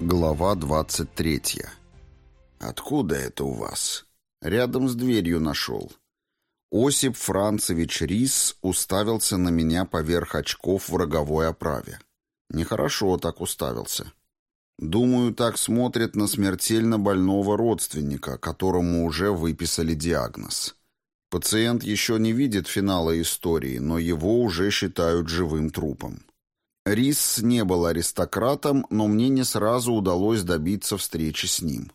Глава 23. «Откуда это у вас?» «Рядом с дверью нашел». Осип Францевич Рис уставился на меня поверх очков в роговой оправе. Нехорошо так уставился. Думаю, так смотрит на смертельно больного родственника, которому уже выписали диагноз. Пациент еще не видит финала истории, но его уже считают живым трупом. Рис не был аристократом, но мне не сразу удалось добиться встречи с ним.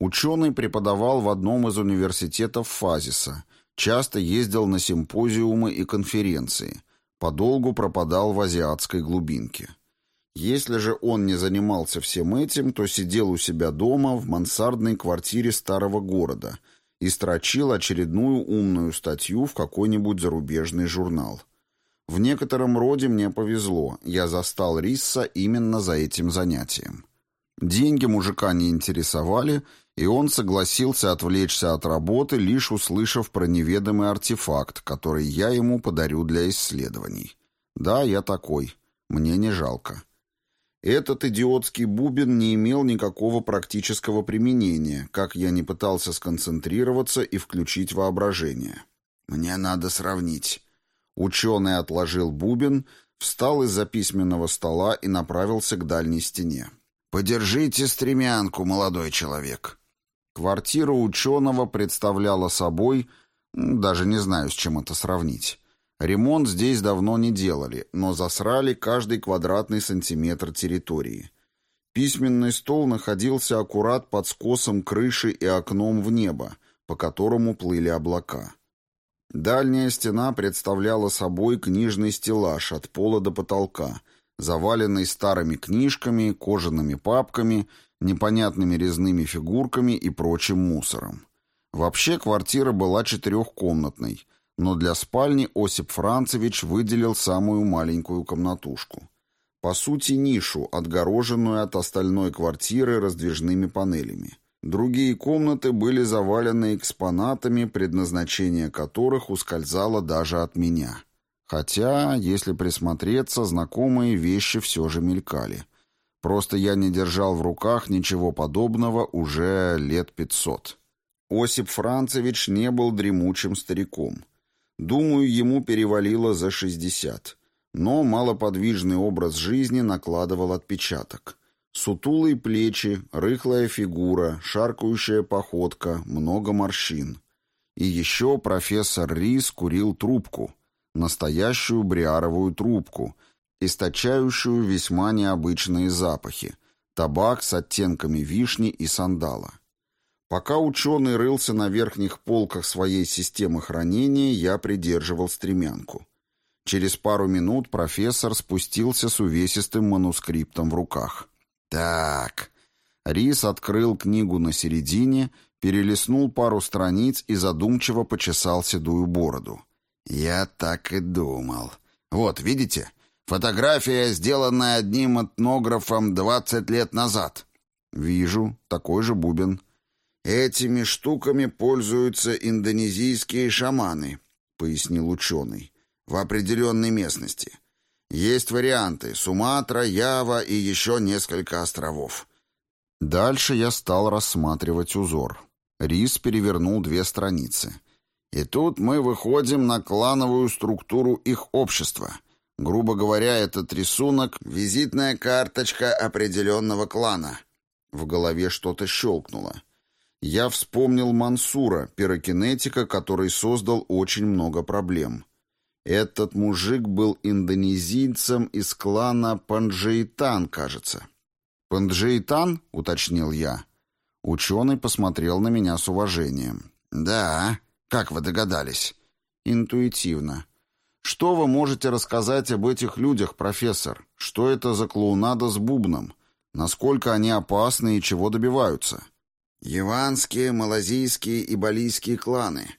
Ученый преподавал в одном из университетов Фазиса, часто ездил на симпозиумы и конференции, подолгу пропадал в азиатской глубинке. Если же он не занимался всем этим, то сидел у себя дома в мансардной квартире старого города и строчил очередную умную статью в какой-нибудь зарубежный журнал. В некотором роде мне повезло, я застал Рисса именно за этим занятием. Деньги мужика не интересовали, и он согласился отвлечься от работы, лишь услышав про неведомый артефакт, который я ему подарю для исследований. Да, я такой. Мне не жалко. Этот идиотский бубен не имел никакого практического применения, как я не пытался сконцентрироваться и включить воображение. Мне надо сравнить. Ученый отложил бубен, встал из-за письменного стола и направился к дальней стене. «Подержите стремянку, молодой человек». Квартира ученого представляла собой... Даже не знаю, с чем это сравнить. Ремонт здесь давно не делали, но засрали каждый квадратный сантиметр территории. Письменный стол находился аккурат под скосом крыши и окном в небо, по которому плыли облака. Дальняя стена представляла собой книжный стеллаж от пола до потолка, заваленный старыми книжками, кожаными папками, непонятными резными фигурками и прочим мусором. Вообще квартира была четырехкомнатной, но для спальни Осип Францевич выделил самую маленькую комнатушку. По сути, нишу, отгороженную от остальной квартиры раздвижными панелями. Другие комнаты были завалены экспонатами, предназначение которых ускользало даже от меня. Хотя, если присмотреться, знакомые вещи все же мелькали. Просто я не держал в руках ничего подобного уже лет пятьсот. Осип Францевич не был дремучим стариком. Думаю, ему перевалило за шестьдесят. Но малоподвижный образ жизни накладывал отпечаток. Сутулые плечи, рыхлая фигура, шаркающая походка, много морщин. И еще профессор Рис курил трубку, настоящую бриаровую трубку, источающую весьма необычные запахи, табак с оттенками вишни и сандала. Пока ученый рылся на верхних полках своей системы хранения, я придерживал стремянку. Через пару минут профессор спустился с увесистым манускриптом в руках. Так. Рис открыл книгу на середине, перелистнул пару страниц и задумчиво почесал седую бороду. Я так и думал. Вот, видите? Фотография, сделанная одним этнографом 20 лет назад. Вижу, такой же бубен. Этими штуками пользуются индонезийские шаманы, пояснил ученый, в определенной местности. Есть варианты — Суматра, Ява и еще несколько островов. Дальше я стал рассматривать узор. Рис перевернул две страницы. И тут мы выходим на клановую структуру их общества. Грубо говоря, этот рисунок — визитная карточка определенного клана. В голове что-то щелкнуло. Я вспомнил Мансура, пирокинетика, который создал очень много проблем. Этот мужик был индонезийцем из клана Панджейтан, кажется. «Панджейтан?» — уточнил я. Ученый посмотрел на меня с уважением. «Да, как вы догадались?» «Интуитивно. Что вы можете рассказать об этих людях, профессор? Что это за клоунада с бубном? Насколько они опасны и чего добиваются?» «Яванские, малазийские и балийские кланы».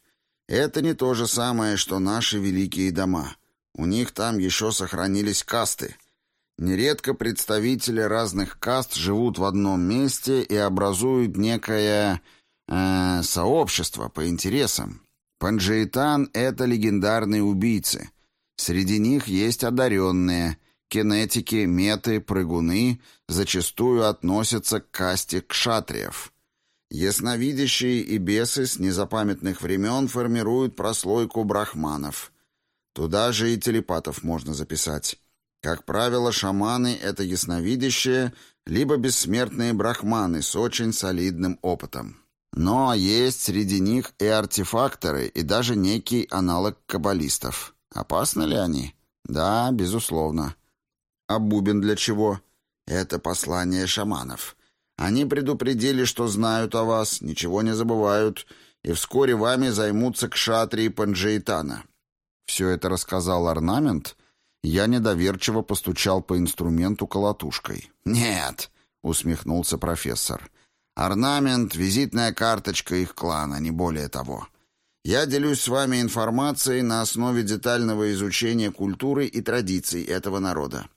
Это не то же самое, что наши великие дома. У них там еще сохранились касты. Нередко представители разных каст живут в одном месте и образуют некое э, сообщество по интересам. Панджейтан — это легендарные убийцы. Среди них есть одаренные. пирокинетики, меты, прыгуны зачастую относятся к касте кшатриев. Ясновидящие и бесы с незапамятных времен формируют прослойку брахманов. Туда же и телепатов можно записать. Как правило, шаманы — это ясновидящие, либо бессмертные брахманы с очень солидным опытом. Но есть среди них и артефакторы, и даже некий аналог каббалистов. Опасны ли они? Да, безусловно. А бубен для чего? Это послание шаманов. Они предупредили, что знают о вас, ничего не забывают, и вскоре вами займутся кшатри и панджейтана. Все это рассказал орнамент. Я недоверчиво постучал по инструменту колотушкой. «Нет», — усмехнулся профессор, — Орнамент — визитная карточка их клана, не более того. Я делюсь с вами информацией на основе детального изучения культуры и традиций этого народа».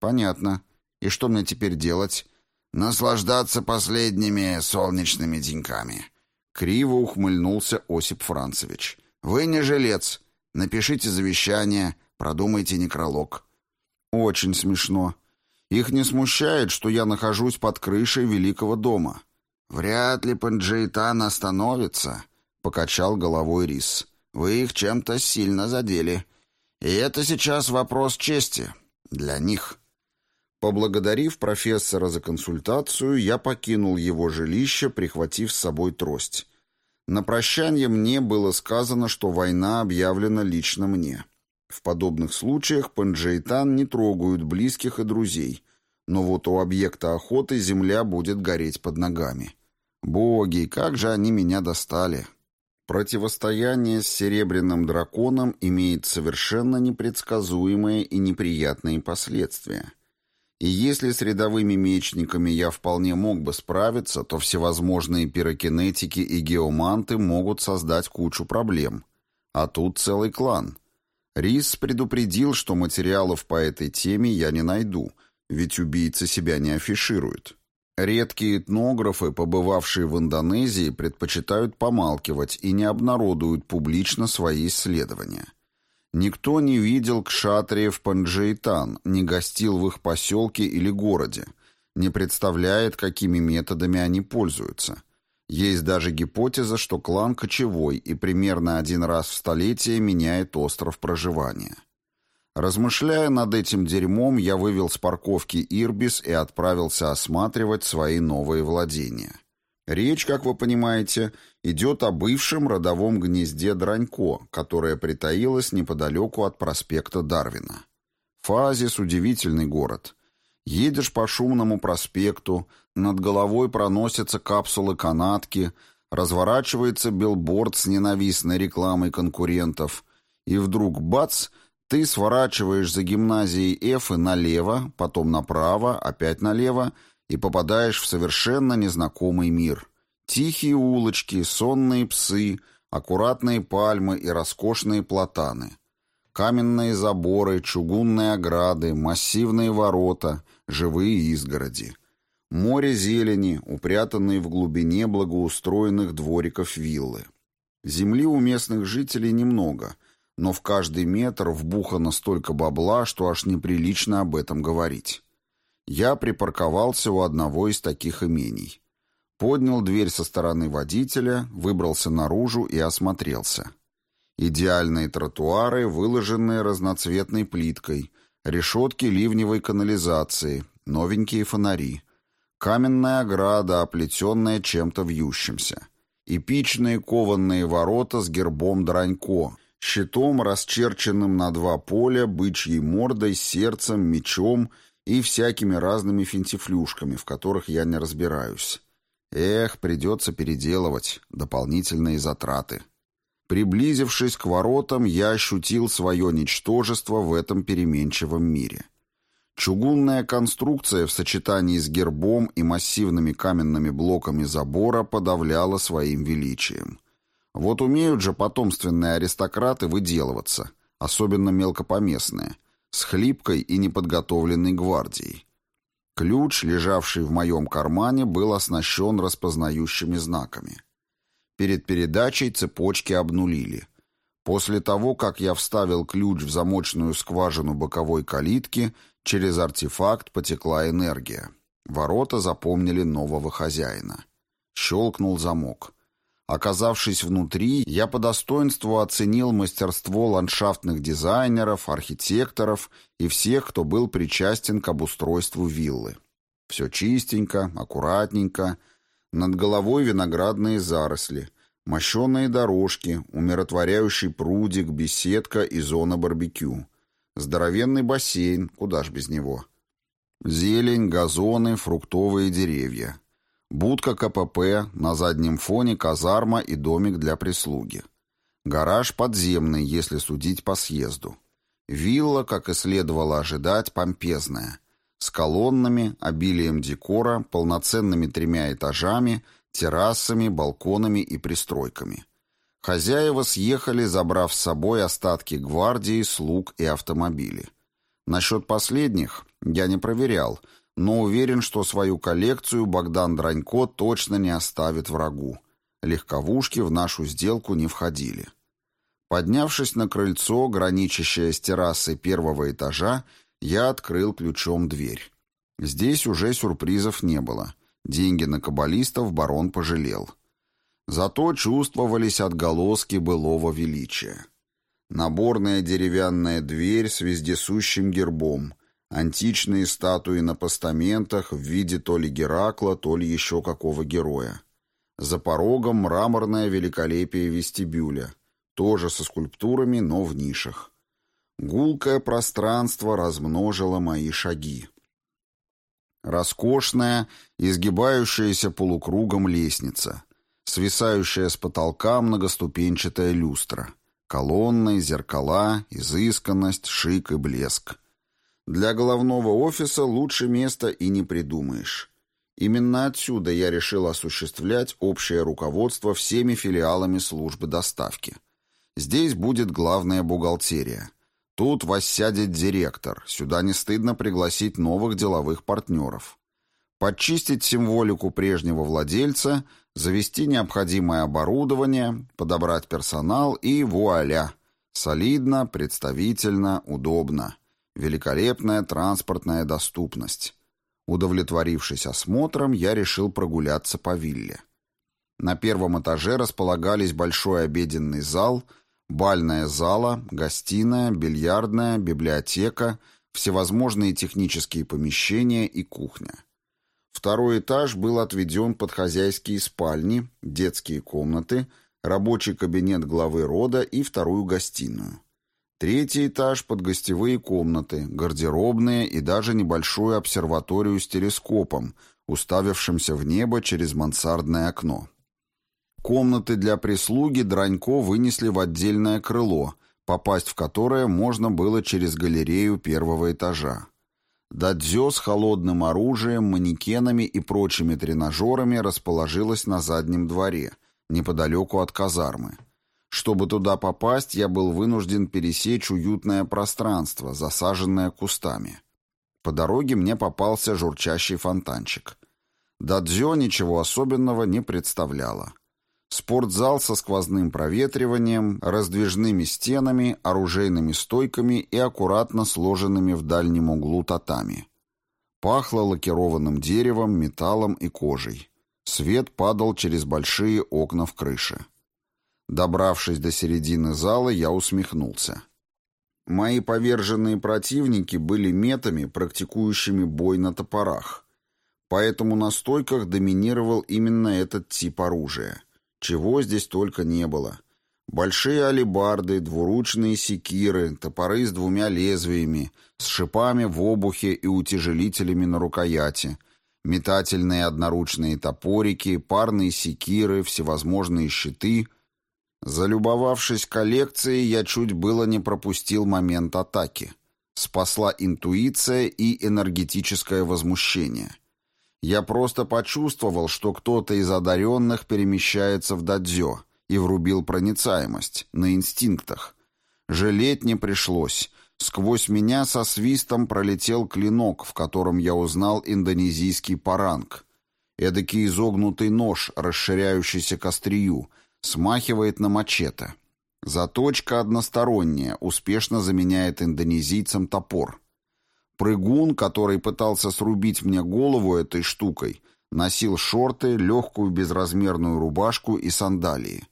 «Понятно. И что мне теперь делать?» «Наслаждаться последними солнечными деньками». Криво ухмыльнулся Осип Францевич. «Вы не жилец. Напишите завещание, продумайте некролог». «Очень смешно. Их не смущает, что я нахожусь под крышей великого дома». «Вряд ли Панджейтан остановится», — покачал головой Рис. «Вы их чем-то сильно задели. И это сейчас вопрос чести. Для них». Поблагодарив профессора за консультацию, я покинул его жилище, прихватив с собой трость. На прощание мне было сказано, что война объявлена лично мне. В подобных случаях Панджейтан не трогают близких и друзей — но вот у объекта охоты земля будет гореть под ногами. Боги, как же они меня достали! Противостояние с серебряным драконом имеет совершенно непредсказуемые и неприятные последствия. И если с рядовыми мечниками я вполне мог бы справиться, то всевозможные пирокинетики и геоманты могут создать кучу проблем. А тут целый клан. Рис предупредил, что материалов по этой теме я не найду — ведь убийца себя не афиширует. Редкие этнографы, побывавшие в Индонезии, предпочитают помалкивать и не обнародуют публично свои исследования. Никто не видел кшатриев Панджейтан, не гостил в их поселке или городе, не представляет, какими методами они пользуются. Есть даже гипотеза, что клан кочевой и примерно один раз в столетие меняет остров проживания. Размышляя над этим дерьмом, я вывел с парковки Ирбис и отправился осматривать свои новые владения. Речь, как вы понимаете, идет о бывшем родовом гнезде Дранько, которое притаилось неподалеку от проспекта Дарвина. Фазис — удивительный город. Едешь по шумному проспекту, над головой проносятся капсулы-канатки, разворачивается билборд с ненавистной рекламой конкурентов, и вдруг бац — ты сворачиваешь за гимназией Эфы налево, потом направо, опять налево и попадаешь в совершенно незнакомый мир. Тихие улочки, сонные псы, аккуратные пальмы и роскошные платаны. Каменные заборы, чугунные ограды, массивные ворота, живые изгороди. Море зелени, упрятанные в глубине благоустроенных двориков виллы. Земли у местных жителей немного, но в каждый метр вбухано столько бабла, что аж неприлично об этом говорить. Я припарковался у одного из таких имений. Поднял дверь со стороны водителя, выбрался наружу и осмотрелся. Идеальные тротуары, выложенные разноцветной плиткой, решетки ливневой канализации, новенькие фонари, каменная ограда, оплетенная чем-то вьющимся, эпичные кованные ворота с гербом Дранько, щитом, расчерченным на два поля, бычьей мордой, сердцем, мечом и всякими разными финтифлюшками, в которых я не разбираюсь. Эх, придется переделывать, дополнительные затраты. Приблизившись к воротам, я ощутил свое ничтожество в этом переменчивом мире. Чугунная конструкция в сочетании с гербом и массивными каменными блоками забора подавляла своим величием. Вот умеют же потомственные аристократы выделываться, особенно мелкопоместные, с хлипкой и неподготовленной гвардией. Ключ, лежавший в моем кармане, был оснащен распознающими знаками. Перед передачей цепочки обнулили. После того, как я вставил ключ в замочную скважину боковой калитки, через артефакт потекла энергия. Ворота запомнили нового хозяина. Щелкнул замок. Оказавшись внутри, я по достоинству оценил мастерство ландшафтных дизайнеров, архитекторов и всех, кто был причастен к обустройству виллы. Все чистенько, аккуратненько. Над головой виноградные заросли, мощеные дорожки, умиротворяющий прудик, беседка и зона барбекю. Здоровенный бассейн, куда ж без него. Зелень, газоны, фруктовые деревья. Будка КПП, на заднем фоне казарма и домик для прислуги. Гараж подземный, если судить по съезду. Вилла, как и следовало ожидать, помпезная. С колоннами, обилием декора, полноценными тремя этажами, террасами, балконами и пристройками. Хозяева съехали, забрав с собой остатки гвардии, слуг и автомобили. Насчет последних я не проверял, но уверен, что свою коллекцию Богдан Дранько точно не оставит врагу. Легковушки в нашу сделку не входили. Поднявшись на крыльцо, граничащее с террасой первого этажа, я открыл ключом дверь. Здесь уже сюрпризов не было. Деньги на каббалистов барон пожалел. Зато чувствовались отголоски былого величия. Наборная деревянная дверь с вездесущим гербом, античные статуи на постаментах в виде то ли Геракла, то ли еще какого героя. За порогом мраморное великолепие вестибюля, тоже со скульптурами, но в нишах. Гулкое пространство размножило мои шаги. Роскошная, изгибающаяся полукругом лестница, свисающая с потолка многоступенчатая люстра, колонны, зеркала, изысканность, шик и блеск. Для головного офиса лучше места и не придумаешь. Именно отсюда я решил осуществлять общее руководство всеми филиалами службы доставки. Здесь будет главная бухгалтерия. Тут воссядет директор, сюда не стыдно пригласить новых деловых партнеров. Подчистить символику прежнего владельца, завести необходимое оборудование, подобрать персонал и вуаля! Солидно, представительно, удобно. Великолепная транспортная доступность. Удовлетворившись осмотром, я решил прогуляться по вилле. На первом этаже располагались большой обеденный зал, бальная зала, гостиная, бильярдная, библиотека, всевозможные технические помещения и кухня. Второй этаж был отведен под хозяйские спальни, детские комнаты, рабочий кабинет главы рода и вторую гостиную. Третий этаж под гостевые комнаты, гардеробные и даже небольшую обсерваторию с телескопом, уставившимся в небо через мансардное окно. Комнаты для прислуги Дранько вынесли в отдельное крыло, попасть в которое можно было через галерею первого этажа. Дадзё с холодным оружием, манекенами и прочими тренажерами расположилась на заднем дворе, неподалеку от казармы. Чтобы туда попасть, я был вынужден пересечь уютное пространство, засаженное кустами. По дороге мне попался журчащий фонтанчик. Дадзё ничего особенного не представляла. Спортзал со сквозным проветриванием, раздвижными стенами, оружейными стойками и аккуратно сложенными в дальнем углу татами. Пахло лакированным деревом, металлом и кожей. Свет падал через большие окна в крыше. Добравшись до середины зала, я усмехнулся. Мои поверженные противники были метами, практикующими бой на топорах. Поэтому на стойках доминировал именно этот тип оружия. Чего здесь только не было. Большие алебарды, двуручные секиры, топоры с двумя лезвиями, с шипами в обухе и утяжелителями на рукояти, метательные одноручные топорики, парные секиры, всевозможные щиты — Залюбовавшись коллекцией, я чуть было не пропустил момент атаки. Спасла интуиция и энергетическое возмущение. Я просто почувствовал, что кто-то из одаренных перемещается в дадзё и врубил проницаемость на инстинктах. Жалеть не пришлось. Сквозь меня со свистом пролетел клинок, в котором я узнал индонезийский паранг. Эдакий изогнутый нож, расширяющийся к острию — смахивает на мачете. Заточка односторонняя, успешно заменяет индонезийцам топор. Прыгун, который пытался срубить мне голову этой штукой, носил шорты, легкую безразмерную рубашку и сандалии.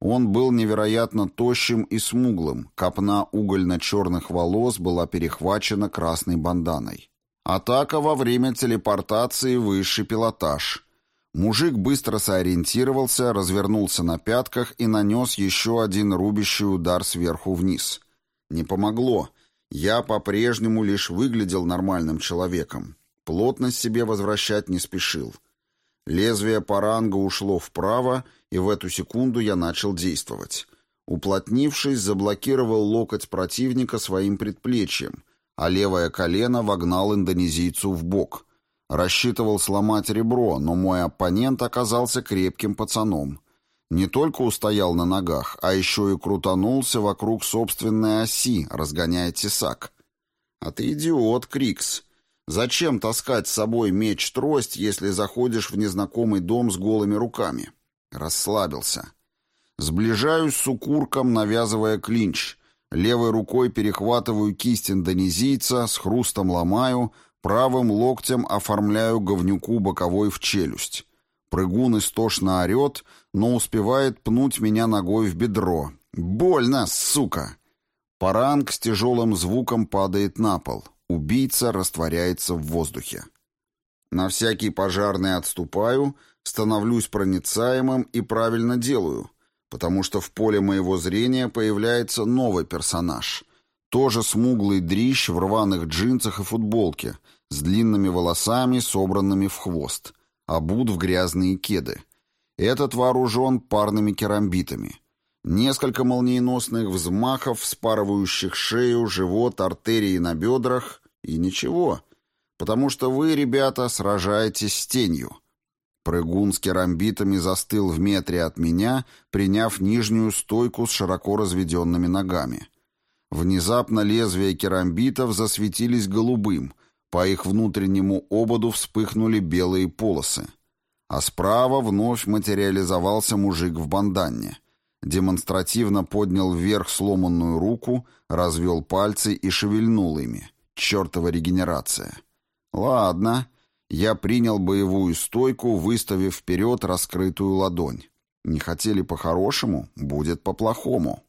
Он был невероятно тощим и смуглым, копна угольно-черных волос была перехвачена красной банданой. Атака во время телепортации высший пилотаж. Мужик быстро сориентировался, развернулся на пятках и нанес еще один рубящий удар сверху вниз. Не помогло. Я по-прежнему лишь выглядел нормальным человеком. Плотность себе возвращать не спешил. Лезвие паранга ушло вправо, и в эту секунду я начал действовать. Уплотнившись, заблокировал локоть противника своим предплечьем, а левое колено вогнал индонезийцу в бок. Рассчитывал сломать ребро, но мой оппонент оказался крепким пацаном. Не только устоял на ногах, а еще и крутанулся вокруг собственной оси, разгоняя тесак. «А ты идиот, Крикс!» Зачем таскать с собой меч-трость, если заходишь в незнакомый дом с голыми руками? Расслабился. Сближаюсь с укурком, навязывая клинч. Левой рукой перехватываю кисть индонезийца, с хрустом ломаю, правым локтем оформляю говнюку боковой в челюсть. Прыгун истошно орет, но успевает пнуть меня ногой в бедро. «Больно, сука!» Паранг с тяжелым звуком падает на пол. Убийца растворяется в воздухе. На всякий пожарный отступаю, становлюсь проницаемым и правильно делаю, потому что в поле моего зрения появляется новый персонаж. Тоже смуглый дрищ в рваных джинсах и футболке, с длинными волосами, собранными в хвост, обут в грязные кеды. Этот вооружен парными керамбитами. Несколько молниеносных взмахов, вспарывающих шею, живот, артерии на бедрах, и ничего, потому что вы, ребята, сражаетесь с тенью. Прыгун с керамбитами застыл в метре от меня, приняв нижнюю стойку с широко разведенными ногами. Внезапно лезвия керамбитов засветились голубым, по их внутреннему ободу вспыхнули белые полосы. А справа вновь материализовался мужик в банданне демонстративно поднял вверх сломанную руку, развел пальцы и шевельнул ими. Чертова регенерация. Ладно, я принял боевую стойку, выставив вперед раскрытую ладонь. Не хотели по-хорошему, будет по-плохому.